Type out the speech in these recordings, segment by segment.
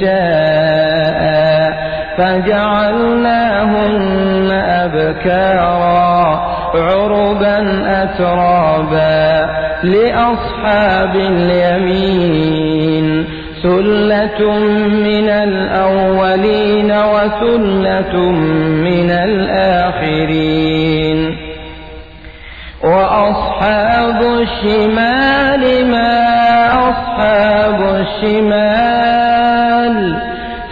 شاء فجعلناهن أبكارا عربا أترابا لأصحاب اليمين ثلة من الأولين وثلة من الآخرين وأصحاب الشمال ما أصحاب الشمال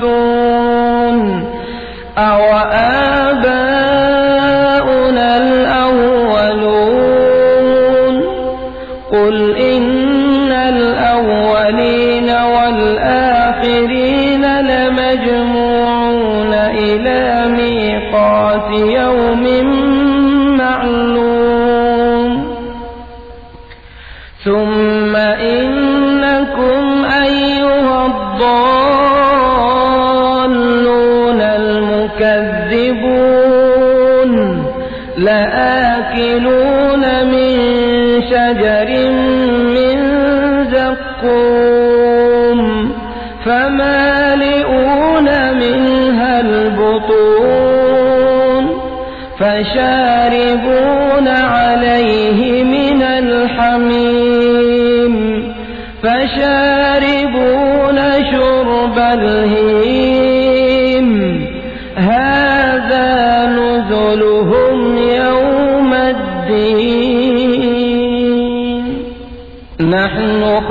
لمبعوثون أو لآكلون من شجر من زقوم فمالئون